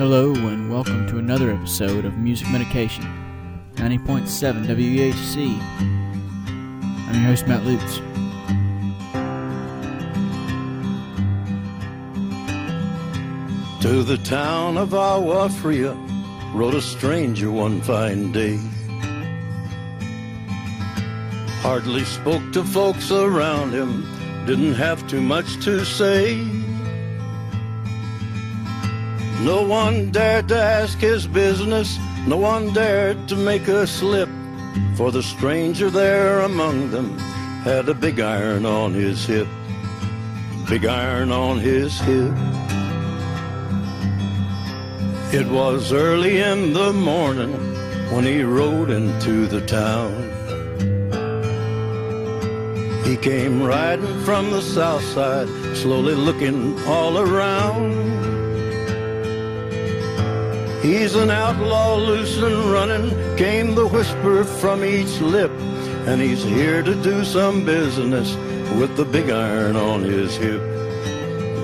Hello, and welcome to another episode of Music Medication, 90.7 WEHC. I'm your host, Matt Lutz. To the town of Agua Fria rode a stranger one fine day. Hardly spoke to folks around him, didn't have too much to say. No one dared to ask his business, no one dared to make a slip, for the stranger there among them had a big iron on his hip, big iron on his hip. It was early in the morning when he rode into the town. He came riding from the south side, slowly looking all around. He's an outlaw, loose and running, came the whisper from each lip. And he's here to do some business with the big iron on his hip.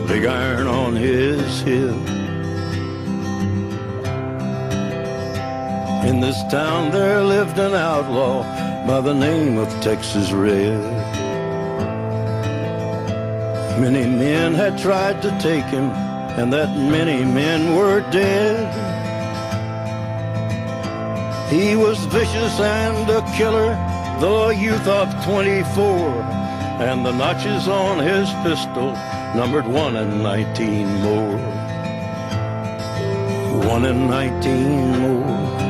Big iron on his hip. In this town there lived an outlaw by the name of Texas Red. Many men had tried to take him, and that many men were dead. He was vicious and a killer, the youth of 24, and the notches on his pistol numbered one and 19 more. One and 19 more.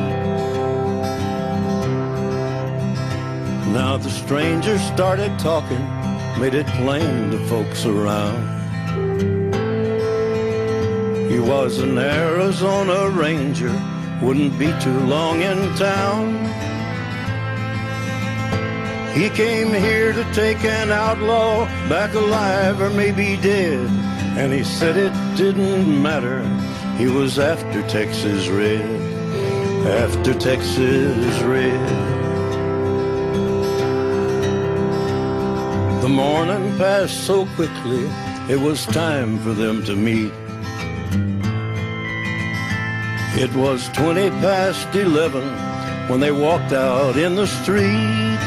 Now the stranger started talking, made it plain to folks around. He was an Arizona Ranger, wouldn't be too long in town. He came here to take an outlaw back alive or maybe dead. And he said it didn't matter, he was after Texas Red, after Texas Red. The morning passed so quickly, it was time for them to meet. It was 20 past 11 when they walked out in the street.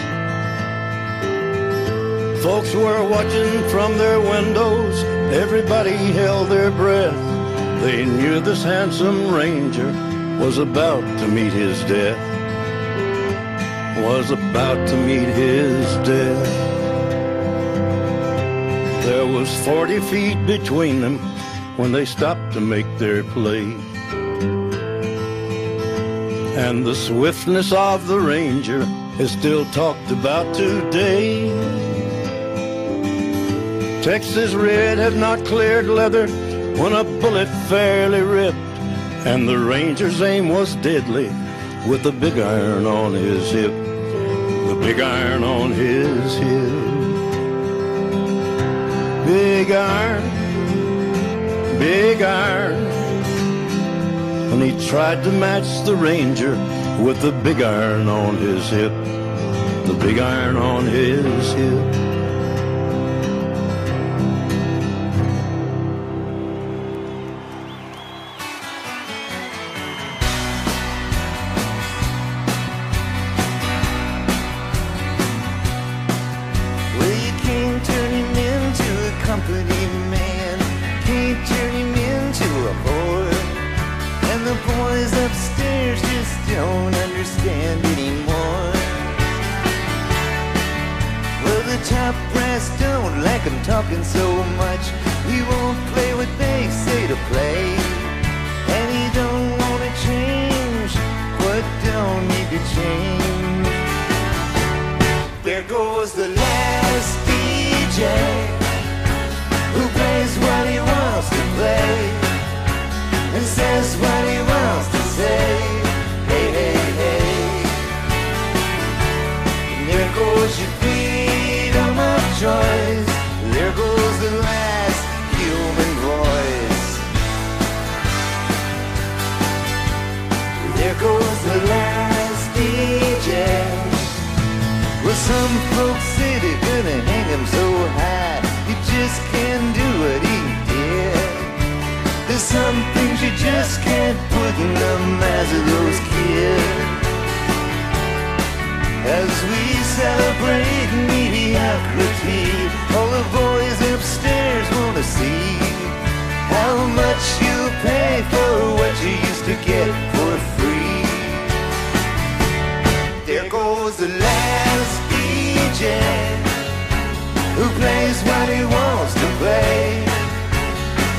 Folks were watching from their windows, everybody held their breath. They knew this handsome ranger was about to meet his death. Was about to meet his death. There was 40 feet between them when they stopped to make their play. And the swiftness of the ranger is still talked about today. Texas Red had not cleared leather when a bullet fairly ripped, and the ranger's aim was deadly with the big iron on his hip. The big iron on his hip big iron, big iron. And he tried to match the ranger with the big iron on his hip, the big iron on his hip. The last DJ who plays what he wants to play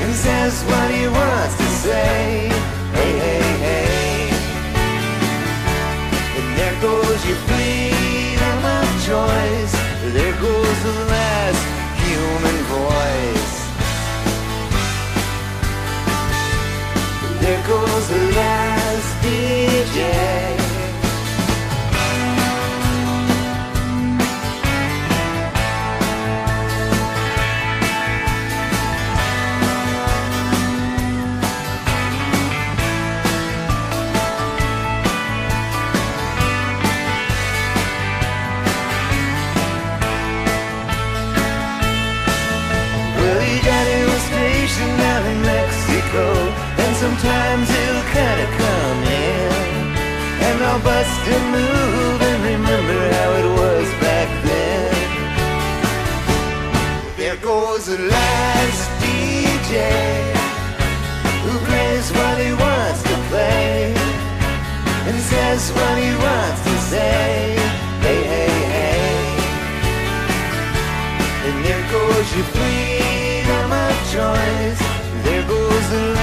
and says what he wants to say. Hey, hey, hey. And there goes your freedom of choice. There goes the last human voice. There goes the last DJ. Sometimes he'll kinda come in, and I'll bust a move and remember how it was back then. There goes the last DJ who plays what he wants to play and says what he wants to say. Hey, hey, hey. And there goes your freedom of choice. There goes the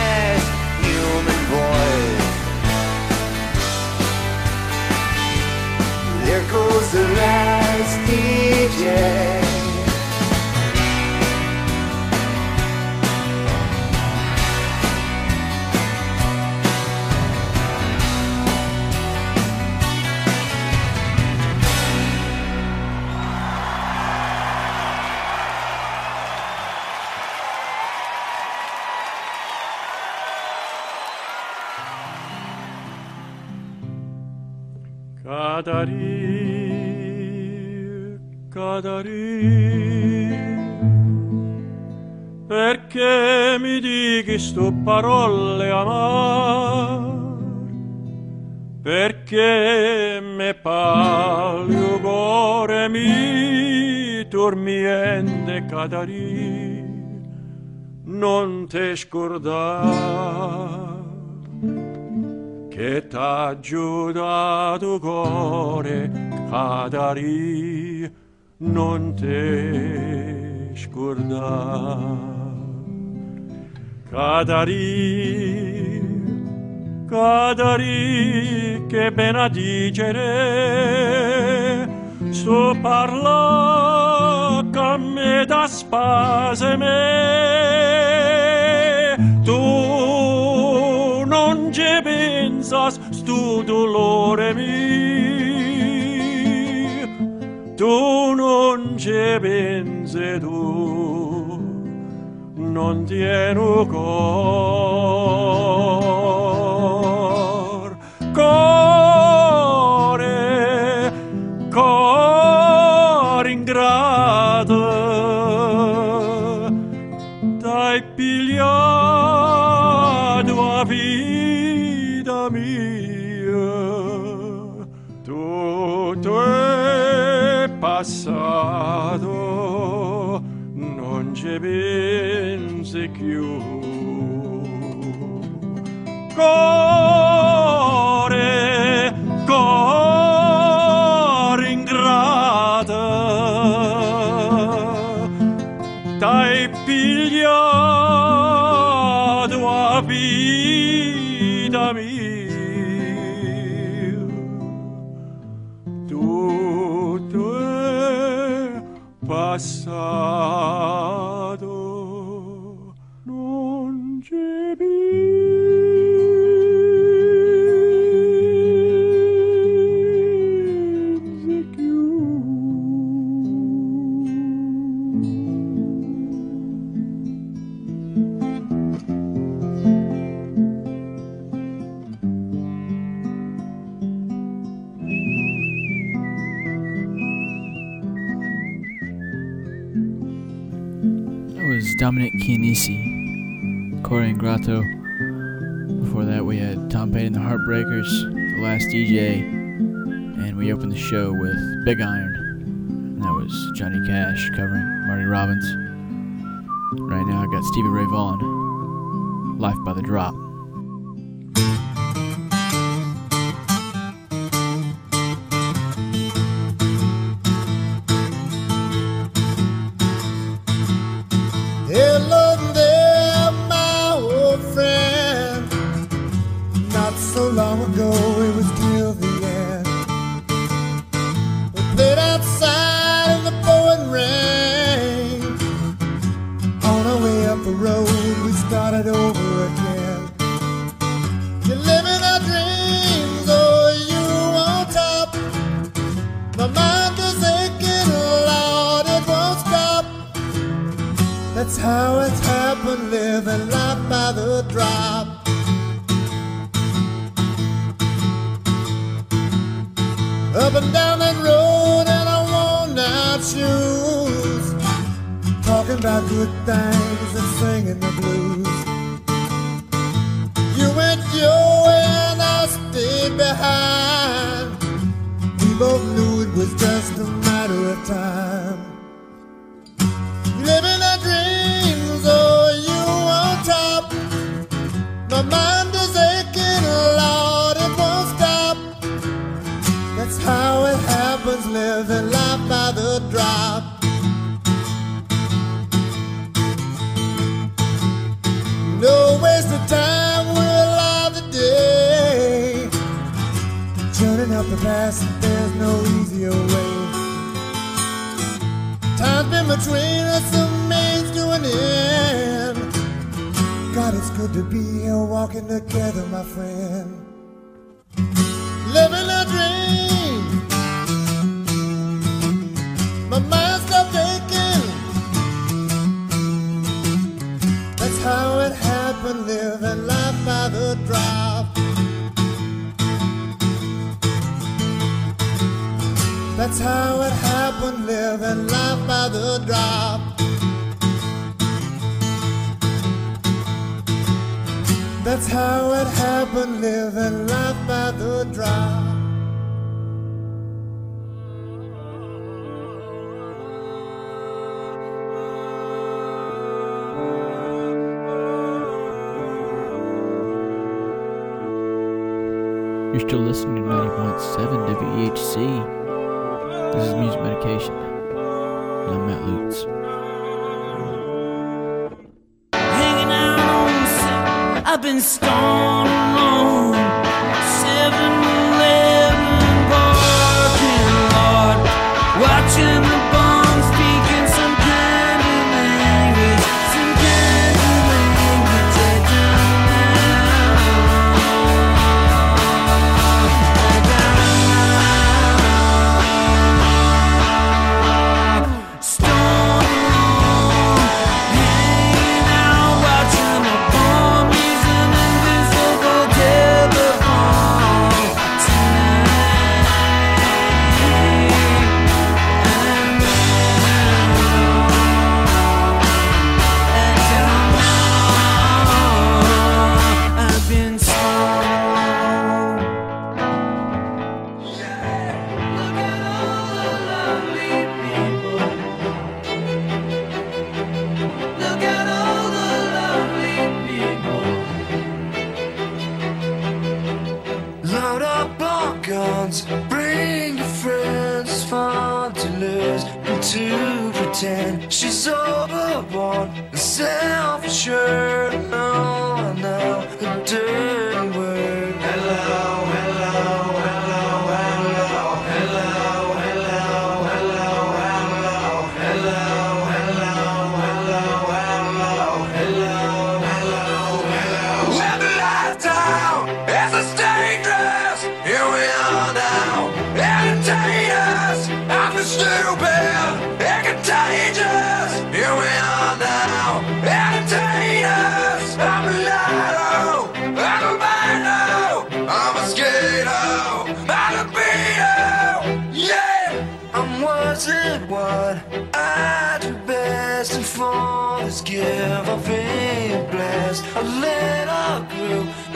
Goes the last DJ. cadari cadari perché mi dici sto parole amar? Perché me parli o cuore mi dormiende cadari non te scordar. che t'ha aiutato tuo cuore cadarì non te scordare Cadarì, cadarì che benadicere, su parla con me da spasime. pensas stu dolore mi. Tu non ci benze tu non tieno cor. Passato non ci pensi più. Core Before that, we had Tom Petty and the Heartbreakers, The Last DJ, and we opened the show with Big Iron. And that was Johnny Cash covering Marty Robbins. Right now, I got Stevie Ray Vaughan, Life by the Drop. Started over again. You're living our dreams, oh, you on top. My mind is aching, Lord, it won't stop. That's how it's happened, living life by the drop. Up and down that road in our worn out shoes. Talking about good things and singing the blues. Behind. We both knew it was just a matter of time. No easier way. Time's been between us, some means to an end. God, it's good to be here walking together, my friend. Living a dream. My mind That's how it happened, living life by the drop. That's how it happened, living life by the drop. You're still listening to 90.7 WEHC. This is Music Medication. And I'm Matt Lutz. hanging out on the. I've been stoned alone.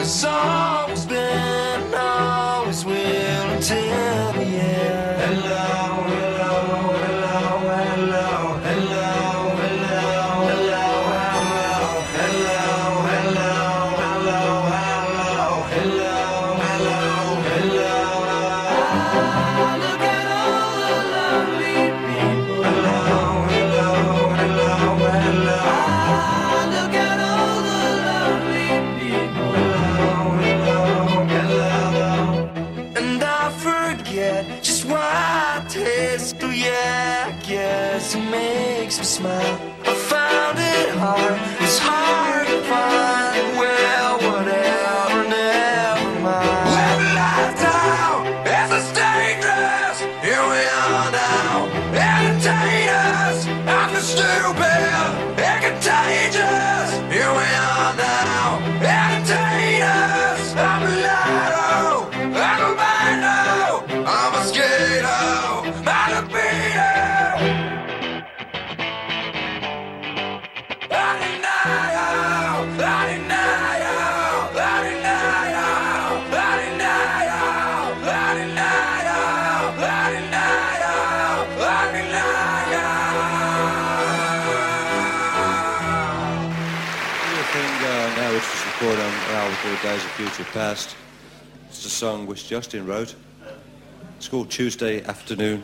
song. past. It's a song which Justin wrote. It's called Tuesday Afternoon.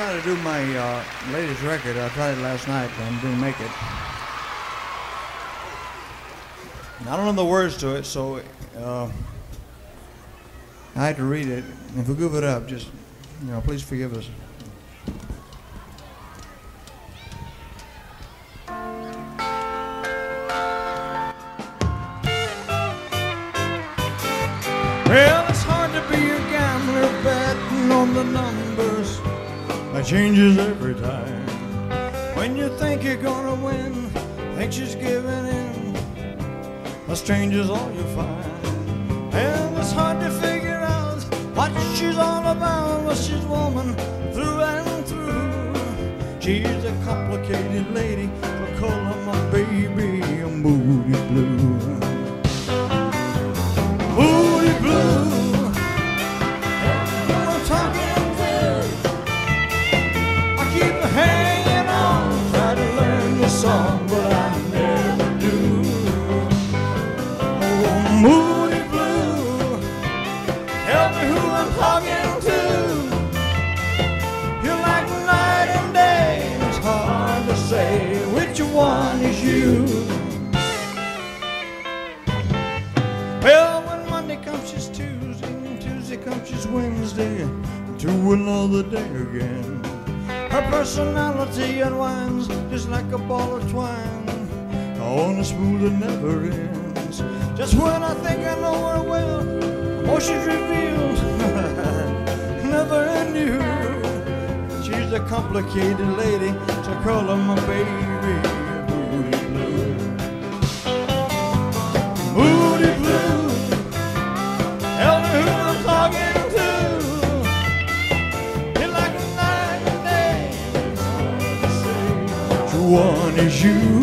Try to do my uh, latest record. I tried it last night and didn't make it. I don't know the words to it, so uh, I had to read it. If we goof it up, just you know, please forgive us. Well, it's hard to be a gambler betting on the numbers. That changes every time. When you think you're gonna win, think she's giving in. A stranger's all you find. And it's hard to figure out what she's all about. Well, she's woman through and through. She's a complicated lady. Call her my baby, a moody blue. Moody blue. She's Wednesday, to another day again. Her personality unwinds just like a ball of twine on a spool that never ends. Just when I think I know her well, emotions revealed, never knew. She's a complicated lady, so call her my baby, is you.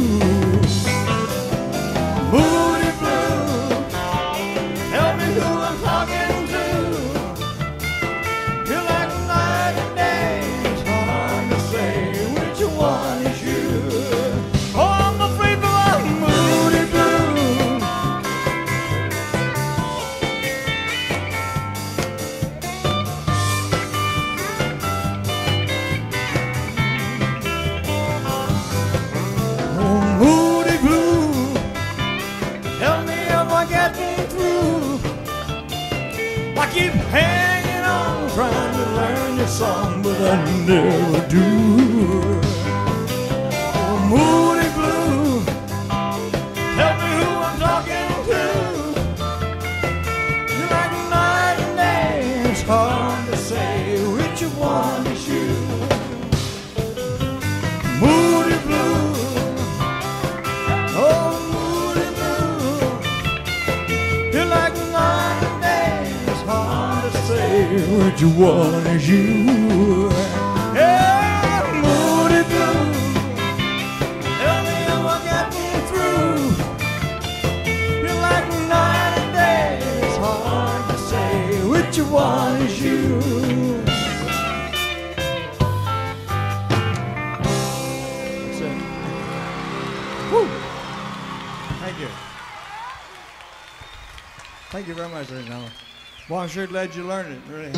Sure glad you learned it, really.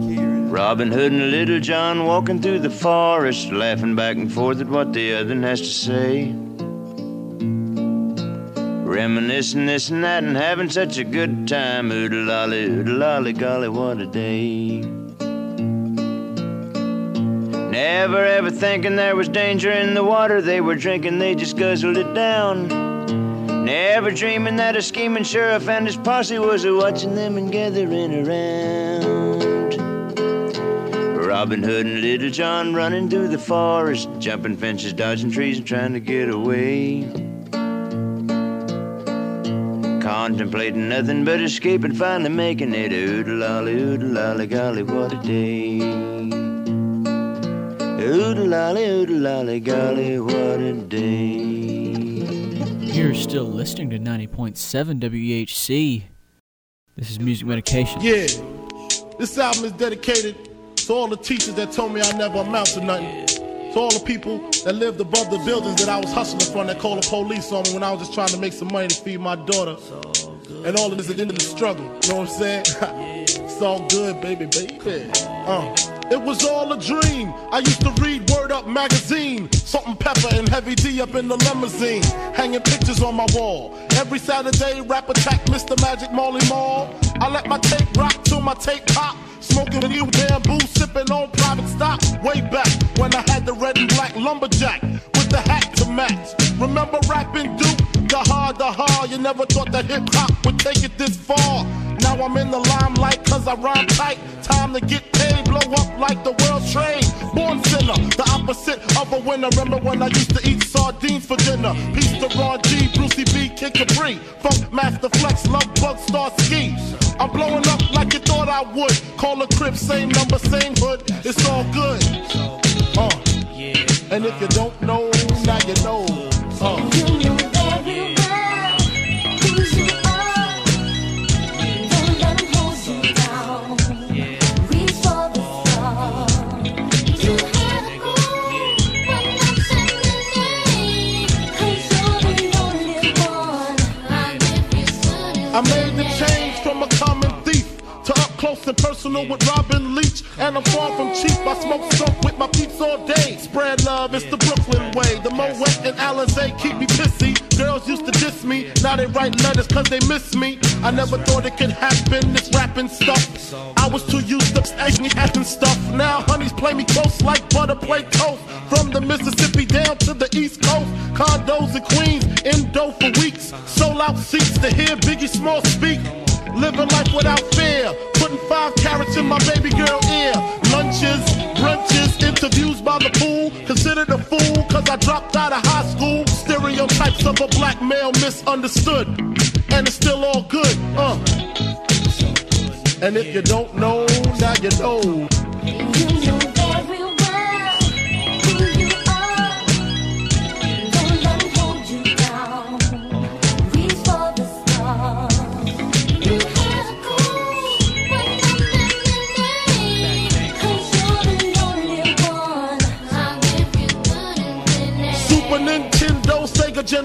key anything. Robin Hood and Little John walking through the forest, laughing back and forth at what the other has to say. Reminiscing this and that and having such a good time. Oodle lolly, oodle lolly, golly, what a day. Never ever thinking there was danger in the water they were drinking, they just guzzled it down. Never dreaming that a scheming sheriff and his posse was watching them and gathering around. Robin Hood and Little John running through the forest, jumping fences, dodging trees, and trying to get away. Contemplating nothing but escape and finally making it. Oodle lolly, oodle lolly, golly, what a day. Oodle lolly, oodle lolly, golly, what a day. Still listening to 90.7 WEHC. This is Music Medication. Yeah, this album is dedicated to all the teachers that told me I never amount to nothing. To all the people that lived above the buildings that I was hustling from that called the police on me when I was just trying to make some money to feed my daughter. And all of this at the end of the struggle, you know what I'm saying? It's all good, baby, baby. Uh. It was all a dream. I used to read Word Up magazine. Salt-N-Pepa and Heavy D up in the limousine. Hanging pictures on my wall. Every Saturday, rap attack Mr. Magic Marley Marl. I let my tape rock till my tape pop. Smoking with you bamboo, sipping on private stock. Way back when I had the red and black lumberjack with the hat to match. Remember rapping Duke? The hard, the hard. You never thought that hip hop would take it this far. Now I'm in the limelight cause I rhyme tight. Time to get paid, blow up like the world trade. Born sinner, the opposite of a winner. Remember when I used to eat sardines for dinner? Peace to Ron G, Brucey B, Kid Capri. Funkmaster Flex, Love Bug, Star Ski. I'm blowing up like you thought I would. Call a crib, same number, same hood. It's all good. Uh. And if you don't write letters cause they miss me. I never thought it could happen, this rapping stuff. I was too used to acting acting stuff. Now honeys play me close like butter play toast. From the Mississippi down to the East Coast. Condos in Queens, in dough for weeks. Sold out seats to hear Biggie Small speak. Living life without fear. Putting five carats in my baby girl ear. Lunches, brunches, interviews by the pool. Considered a fool cause I dropped out of high school. Stereotypes of a black male misunderstood. And it's still all good, uh. And if you don't know, now you know.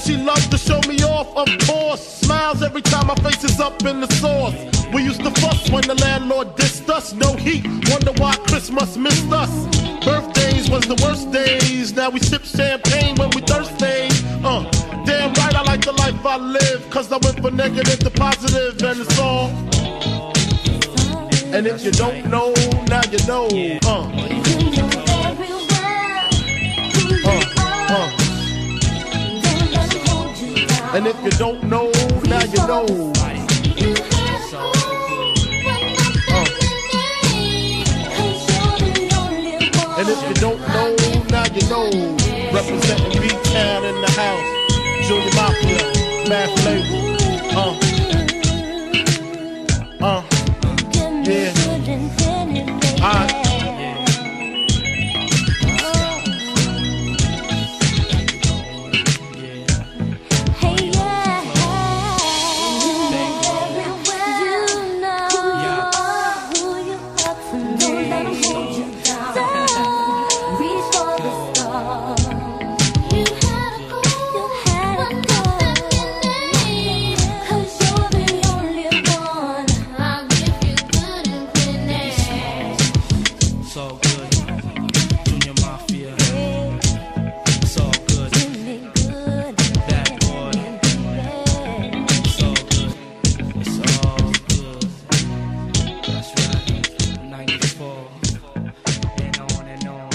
And she loves to show me off, of course. Smiles every time my face is up in the sauce. We used to fuss when the landlord dissed us. No heat, wonder why Christmas missed us. Birthdays was the worst days. Now we sip champagne when we thirsty. Uh, damn right, I like the life I live. Cause I went from negative to positive, and it's all. And if you don't know, now you know. Uh. Uh, uh. And if you don't know, now you know. And if you don't know, now you know. Representing B-Town in the house. Junior Mafia, Math Label. Uh. Uh. Yeah. Alright. 94. And on and on.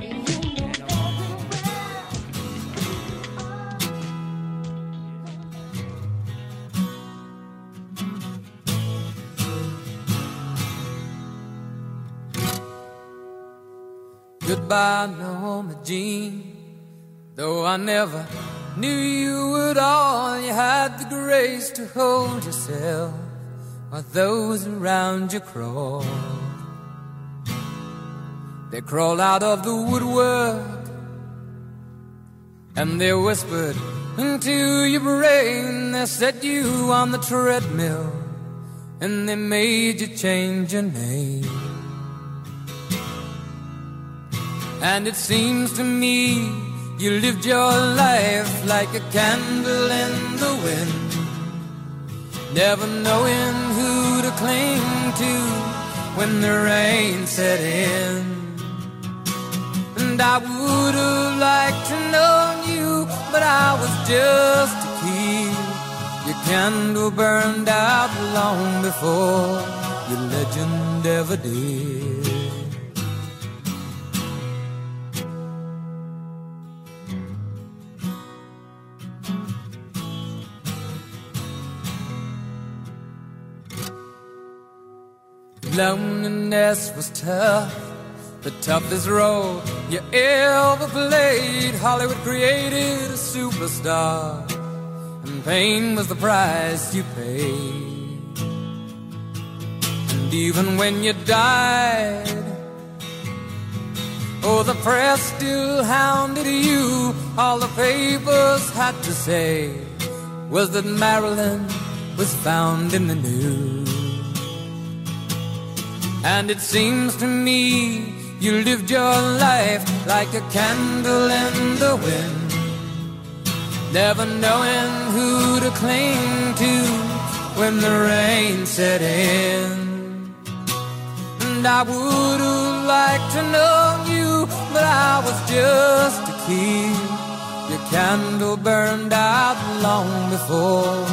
And on. Goodbye, Norma Jean. Though I never knew you at all, you had the grace to hold yourself while those around you crawl. They crawl out of the woodwork And they whispered into your brain, they set you on the treadmill, and they made you change your name. And it seems to me you lived your life like a candle in the wind, never knowing who to cling to when the rain set in. And I would have liked to know you, but I was just a kid. Your candle burned out long before your legend ever did. Loneliness was tough, the toughest role you ever played. Hollywood created a superstar, and pain was the price you paid. And even when you died, oh, the press still hounded you. All the papers had to say was that Marilyn was found in the news. And it seems to me you lived your life like a candle in the wind, never knowing who to cling to when the rain set in. And I would have liked to know you, but I was just a kid. Your candle burned out long before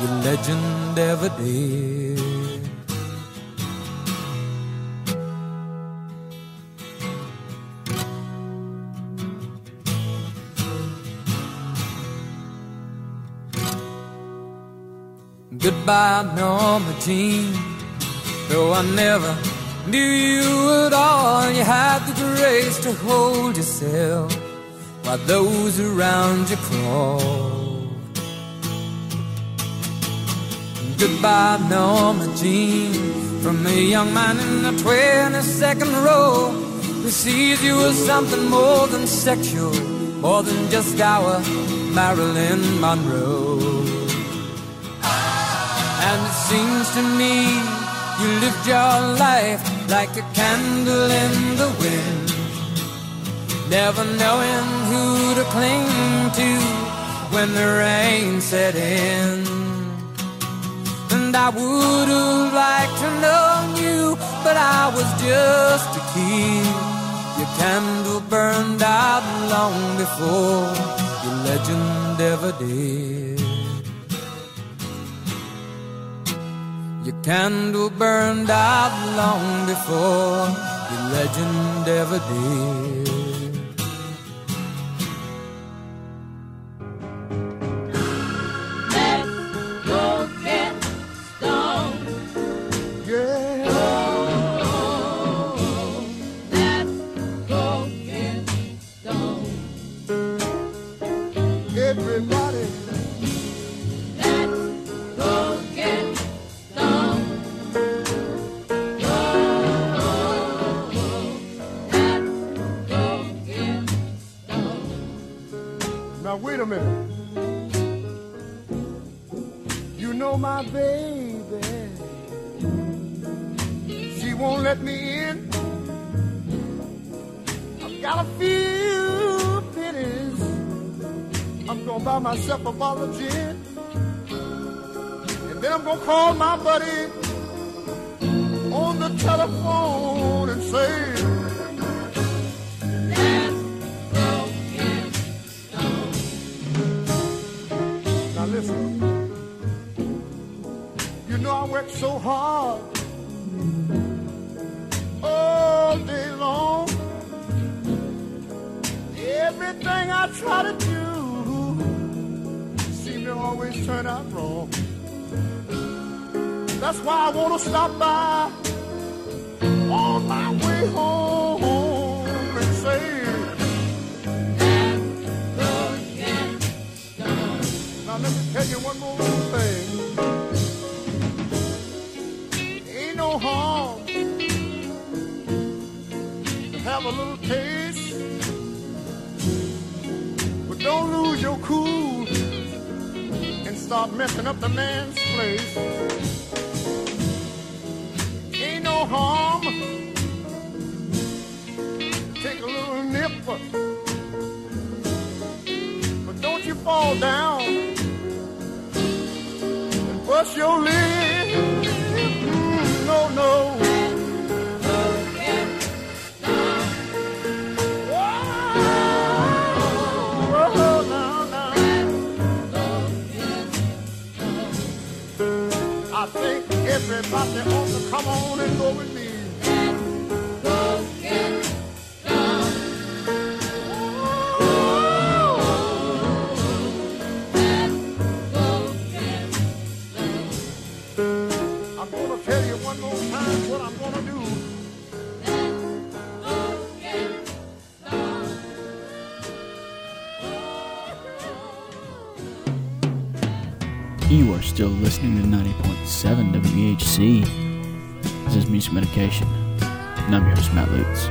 your legend ever did. Goodbye, Norma Jean. Though I never knew you at all, you had the grace to hold yourself while those around you crawled. Goodbye, Norma Jean, from a young man in the 22nd row who sees you as something more than sexual, more than just our Marilyn Monroe. It seems to me you lived your life like a candle in the wind, never knowing who to cling to when the rain set in. And I would have liked to know you, but I was just a kid. Your candle burned out long before your legend ever did. Your candle burned out long before your legend ever did. Now let me tell you one more thing. Ain't no harm to have a little taste, but don't lose your cool and start messing up the man's place. Ain't no harm. your lips. No, no. I think everybody ought to come on and go with C. This is Music Medication. And I'm your host, Matt Lutz.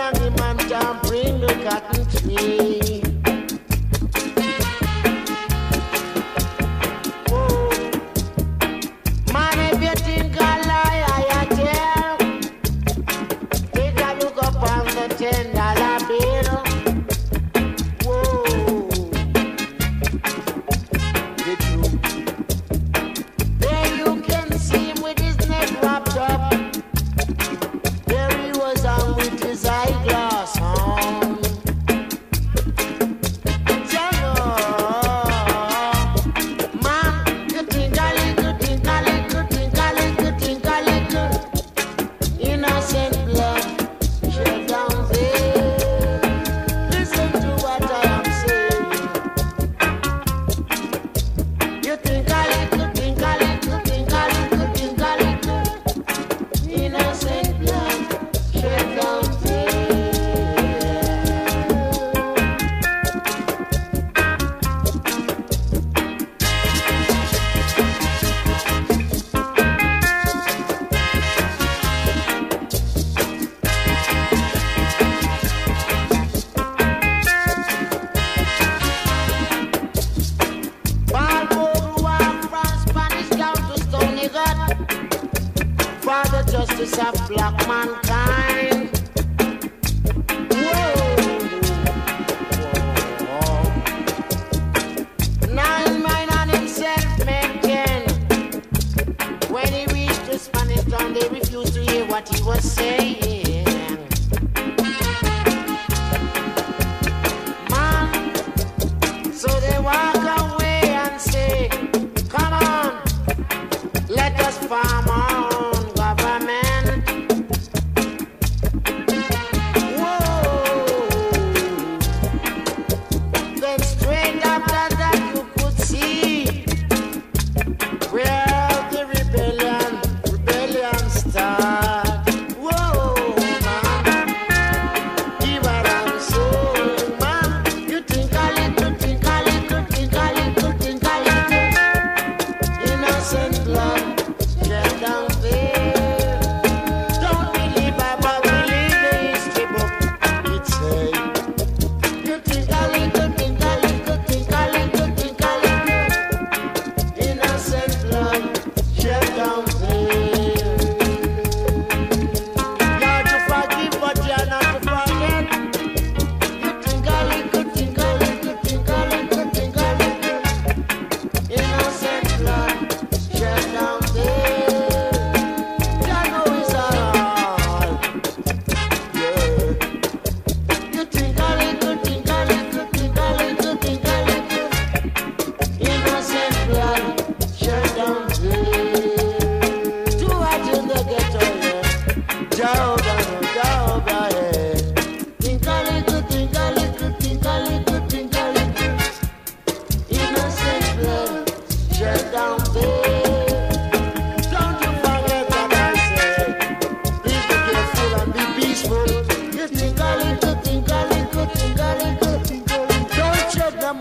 and the man can bring the cotton tree.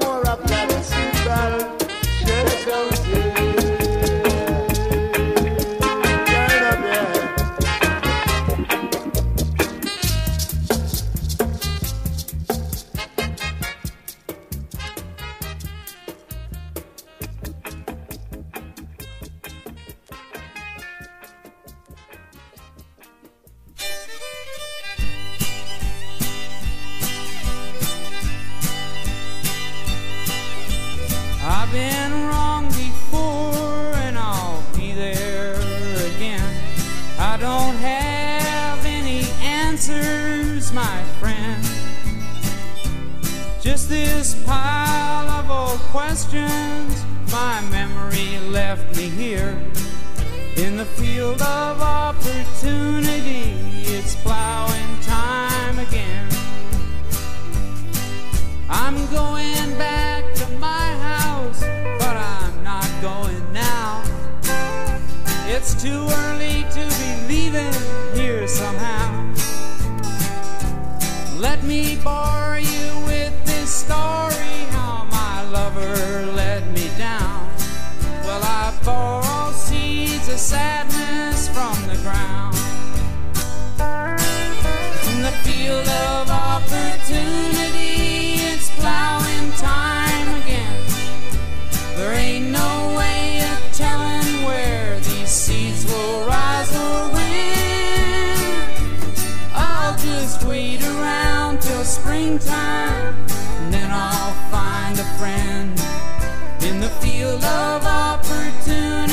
more a platicical. Share the field of opportunity.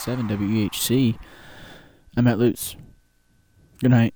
90.7 WHC. I'm Matt Lutz. Good night.